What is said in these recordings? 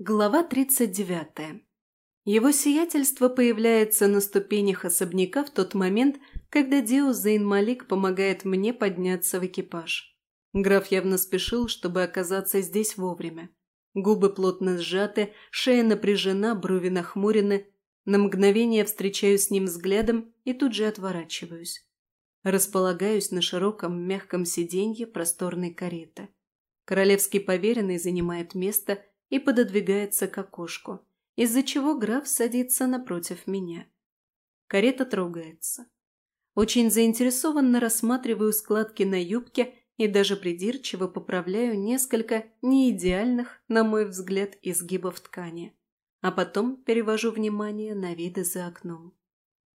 Глава 39. Его сиятельство появляется на ступенях особняка в тот момент, когда Дио Малик помогает мне подняться в экипаж. Граф явно спешил, чтобы оказаться здесь вовремя. Губы плотно сжаты, шея напряжена, брови нахмурены. На мгновение встречаюсь с ним взглядом и тут же отворачиваюсь. Располагаюсь на широком мягком сиденье просторной кареты. Королевский поверенный занимает место – и пододвигается к окошку, из-за чего граф садится напротив меня. Карета трогается. Очень заинтересованно рассматриваю складки на юбке и даже придирчиво поправляю несколько неидеальных, на мой взгляд, изгибов ткани. А потом перевожу внимание на виды за окном.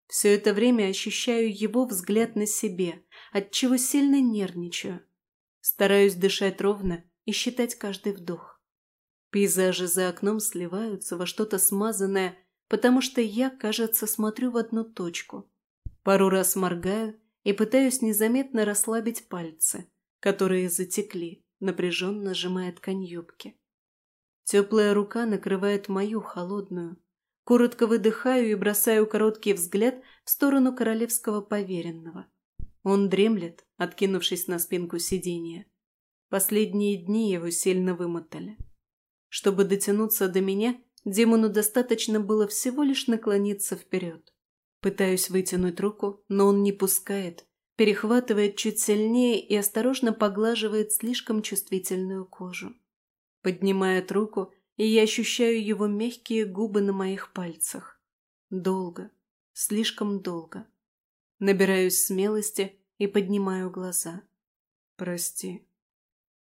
Все это время ощущаю его взгляд на себе, отчего сильно нервничаю. Стараюсь дышать ровно и считать каждый вдох. Пейзажи за окном сливаются во что-то смазанное, потому что я, кажется, смотрю в одну точку. Пару раз моргаю и пытаюсь незаметно расслабить пальцы, которые затекли, напряженно сжимая ткань юбки. Теплая рука накрывает мою холодную. Коротко выдыхаю и бросаю короткий взгляд в сторону королевского поверенного. Он дремлет, откинувшись на спинку сиденья. Последние дни его сильно вымотали. Чтобы дотянуться до меня, демону достаточно было всего лишь наклониться вперед. Пытаюсь вытянуть руку, но он не пускает, перехватывает чуть сильнее и осторожно поглаживает слишком чувствительную кожу. Поднимает руку, и я ощущаю его мягкие губы на моих пальцах. Долго, слишком долго. Набираюсь смелости и поднимаю глаза. «Прости».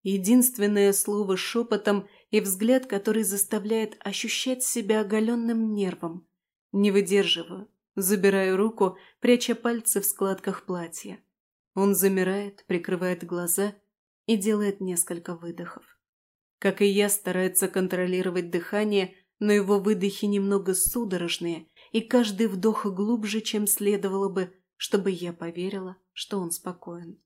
Единственное слово шепотом – и взгляд, который заставляет ощущать себя оголенным нервом. Не выдерживаю, забираю руку, пряча пальцы в складках платья. Он замирает, прикрывает глаза и делает несколько выдохов. Как и я, старается контролировать дыхание, но его выдохи немного судорожные, и каждый вдох глубже, чем следовало бы, чтобы я поверила, что он спокоен.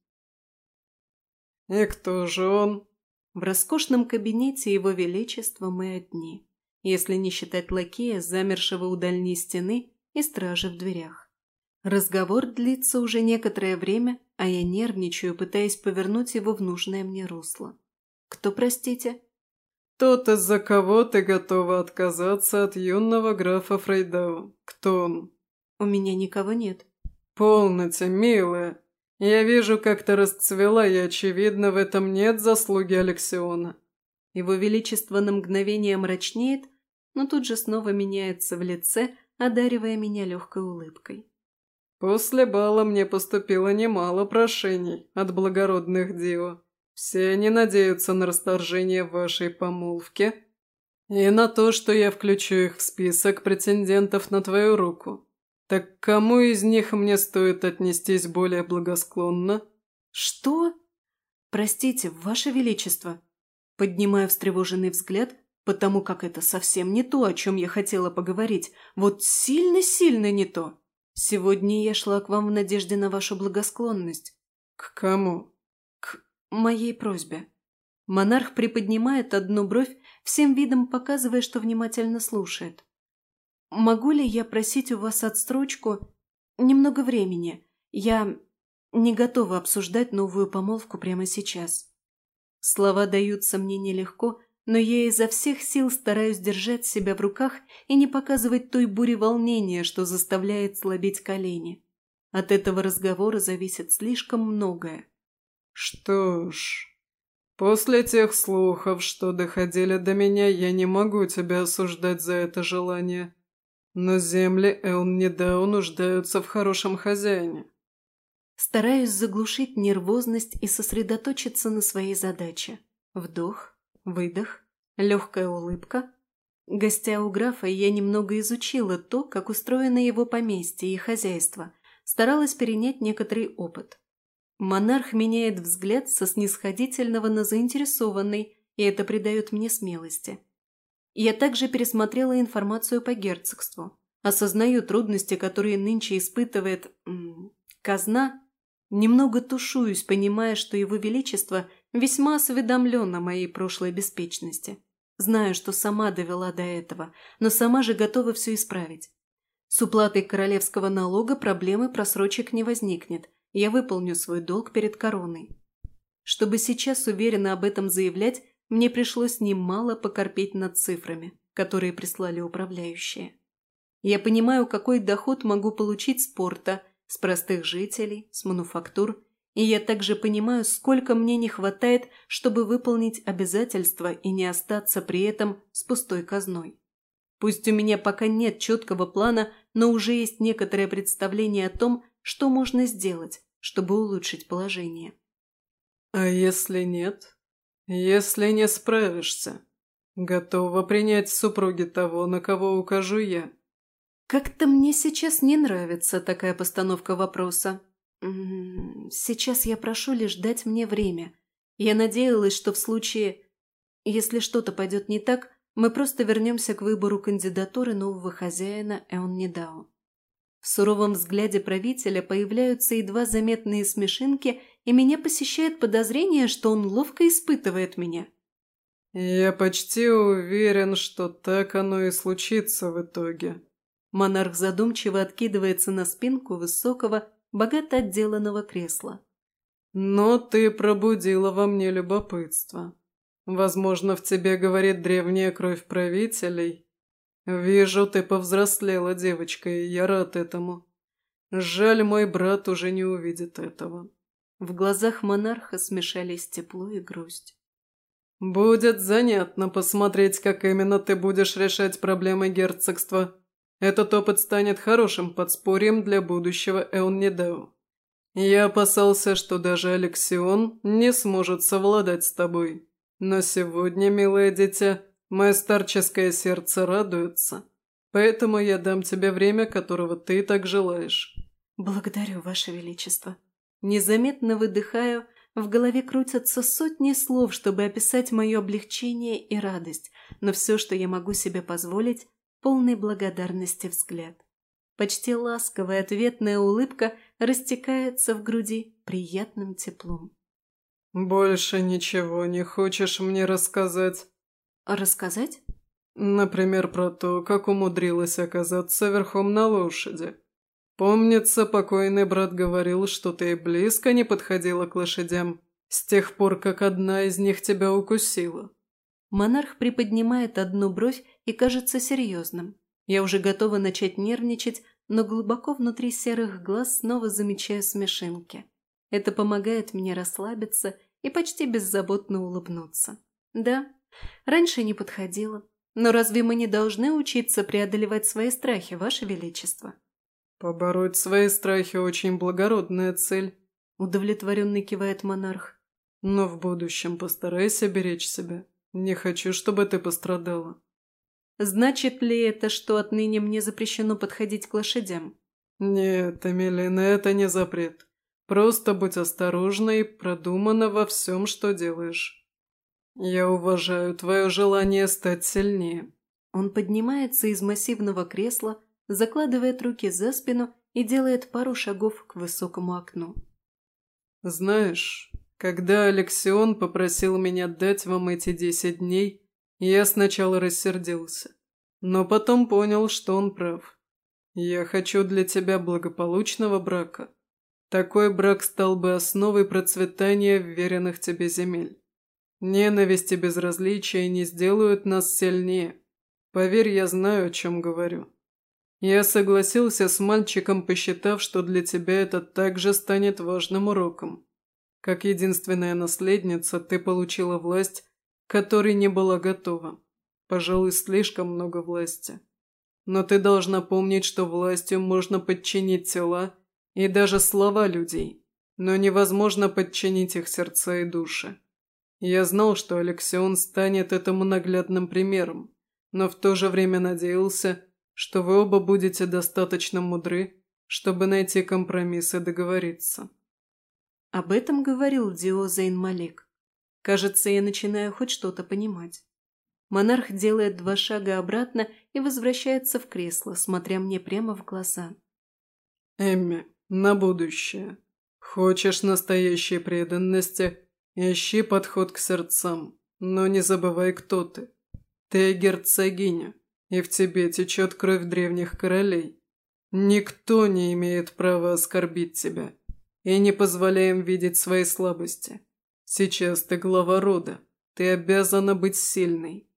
«И кто же он?» В роскошном кабинете его величества мы одни, если не считать лакея, замершего у дальней стены и стражи в дверях. Разговор длится уже некоторое время, а я нервничаю, пытаясь повернуть его в нужное мне русло. Кто, простите? Тот, из-за кого ты готова отказаться от юного графа Фрейдау. Кто он? У меня никого нет. Полноте, милая. Я вижу, как ты расцвела, и, очевидно, в этом нет заслуги Алексиона. Его Величество на мгновение мрачнеет, но тут же снова меняется в лице, одаривая меня легкой улыбкой. После бала мне поступило немало прошений от благородных дио. Все они надеются на расторжение вашей помолвки и на то, что я включу их в список претендентов на твою руку. «Так кому из них мне стоит отнестись более благосклонно?» «Что?» «Простите, Ваше Величество!» Поднимая встревоженный взгляд, потому как это совсем не то, о чем я хотела поговорить. Вот сильно-сильно не то. Сегодня я шла к вам в надежде на вашу благосклонность. К кому? К моей просьбе. Монарх приподнимает одну бровь, всем видом показывая, что внимательно слушает. Могу ли я просить у вас отстрочку немного времени? Я не готова обсуждать новую помолвку прямо сейчас. Слова даются мне нелегко, но я изо всех сил стараюсь держать себя в руках и не показывать той бури волнения, что заставляет слабеть колени. От этого разговора зависит слишком многое. Что ж, после тех слухов, что доходили до меня, я не могу тебя осуждать за это желание. Но земли Элнидау нуждаются в хорошем хозяине. Стараюсь заглушить нервозность и сосредоточиться на своей задаче. Вдох, выдох, легкая улыбка. Гостя у графа я немного изучила то, как устроено его поместье и хозяйство, старалась перенять некоторый опыт. Монарх меняет взгляд со снисходительного на заинтересованный, и это придает мне смелости. Я также пересмотрела информацию по герцогству. Осознаю трудности, которые нынче испытывает... М, казна. Немного тушуюсь, понимая, что его величество весьма осведомлен о моей прошлой беспечности. Знаю, что сама довела до этого, но сама же готова все исправить. С уплатой королевского налога проблемы просрочек не возникнет. Я выполню свой долг перед короной. Чтобы сейчас уверенно об этом заявлять, мне пришлось немало покорпеть над цифрами, которые прислали управляющие. Я понимаю, какой доход могу получить с порта, с простых жителей, с мануфактур, и я также понимаю, сколько мне не хватает, чтобы выполнить обязательства и не остаться при этом с пустой казной. Пусть у меня пока нет четкого плана, но уже есть некоторое представление о том, что можно сделать, чтобы улучшить положение. «А если нет? Если не справишься? Готова принять супруги того, на кого укажу я?» «Как-то мне сейчас не нравится такая постановка вопроса. Сейчас я прошу лишь дать мне время. Я надеялась, что в случае, если что-то пойдет не так, мы просто вернемся к выбору кандидатуры нового хозяина Эон В суровом взгляде правителя появляются едва заметные смешинки, и меня посещает подозрение, что он ловко испытывает меня. «Я почти уверен, что так оно и случится в итоге». Монарх задумчиво откидывается на спинку высокого, богато отделанного кресла. «Но ты пробудила во мне любопытство. Возможно, в тебе говорит древняя кровь правителей. Вижу, ты повзрослела, девочка, и я рад этому. Жаль, мой брат уже не увидит этого. В глазах монарха смешались тепло и грусть. «Будет занятно посмотреть, как именно ты будешь решать проблемы герцогства. Этот опыт станет хорошим подспорьем для будущего Элнидео. Я опасался, что даже Алексион не сможет совладать с тобой. Но сегодня, милое дитя, мое старческое сердце радуется. Поэтому я дам тебе время, которого ты так желаешь». «Благодарю, Ваше Величество». Незаметно выдыхаю, в голове крутятся сотни слов, чтобы описать мое облегчение и радость, но все, что я могу себе позволить, полный благодарности взгляд. Почти ласковая ответная улыбка растекается в груди приятным теплом. «Больше ничего не хочешь мне рассказать?» «Рассказать?» «Например, про то, как умудрилась оказаться верхом на лошади. Помнится, покойный брат говорил, что ты близко не подходила к лошадям с тех пор, как одна из них тебя укусила». Монарх приподнимает одну бровь и кажется серьезным. Я уже готова начать нервничать, но глубоко внутри серых глаз снова замечаю смешинки. Это помогает мне расслабиться и почти беззаботно улыбнуться. Да, раньше не подходила. Но разве мы не должны учиться преодолевать свои страхи, Ваше Величество? Побороть свои страхи – очень благородная цель, удовлетворенно кивает монарх. Но в будущем постарайся беречь себя. Не хочу, чтобы ты пострадала. Значит ли это, что отныне мне запрещено подходить к лошадям? Нет, Эмилина, это не запрет. Просто будь осторожна и продумана во всем, что делаешь. Я уважаю твое желание стать сильнее». Он поднимается из массивного кресла, закладывает руки за спину и делает пару шагов к высокому окну. «Знаешь, когда Алексион попросил меня дать вам эти десять дней, я сначала рассердился, но потом понял, что он прав. Я хочу для тебя благополучного брака, такой брак стал бы основой процветания веренных тебе земель. Ненависть и безразличие не сделают нас сильнее. Поверь, я знаю, о чем говорю. Я согласился с мальчиком, посчитав, что для тебя это также станет важным уроком. Как единственная наследница, ты получила власть, которой не была готова. Пожалуй, слишком много власти. Но ты должна помнить, что властью можно подчинить тела и даже слова людей, но невозможно подчинить их сердца и души. Я знал, что Алексион станет этому наглядным примером, но в то же время надеялся, что вы оба будете достаточно мудры, чтобы найти компромисс и договориться. Об этом говорил Дио Зейн Малик. Кажется, я начинаю хоть что-то понимать. Монарх делает два шага обратно и возвращается в кресло, смотря мне прямо в глаза. «Эмми, на будущее. Хочешь настоящей преданности, ищи подход к сердцам, но не забывай, кто ты. Ты герцогиня, и в тебе течет кровь древних королей. Никто не имеет права оскорбить тебя, и не позволяем видеть свои слабости. Сейчас ты глава рода, ты обязана быть сильной.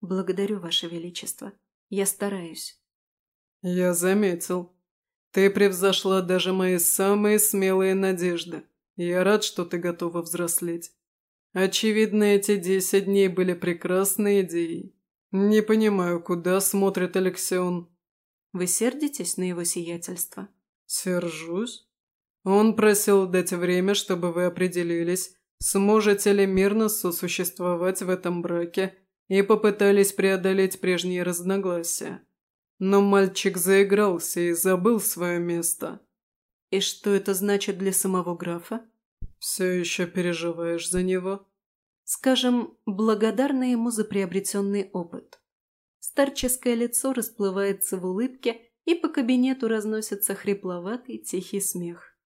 Благодарю, Ваше Величество. Я стараюсь. Я заметил. Ты превзошла даже мои самые смелые надежды. Я рад, что ты готова взрослеть. Очевидно, эти десять дней были прекрасной идеей. Не понимаю, куда смотрит Алексеон. Вы сердитесь на его сиятельство? Сержусь. Он просил дать время, чтобы вы определились, сможете ли мирно сосуществовать в этом браке и попытались преодолеть прежние разногласия. Но мальчик заигрался и забыл свое место. И что это значит для самого графа? Все еще переживаешь за него? Скажем, благодарна ему за приобретенный опыт. Старческое лицо расплывается в улыбке, и по кабинету разносится хрипловатый тихий смех.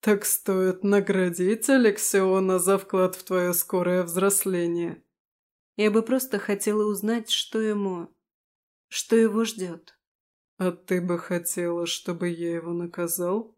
«Так стоит наградить Алексеона за вклад в твое скорое взросление». Я бы просто хотела узнать, что ему... что его ждет. «А ты бы хотела, чтобы я его наказал?»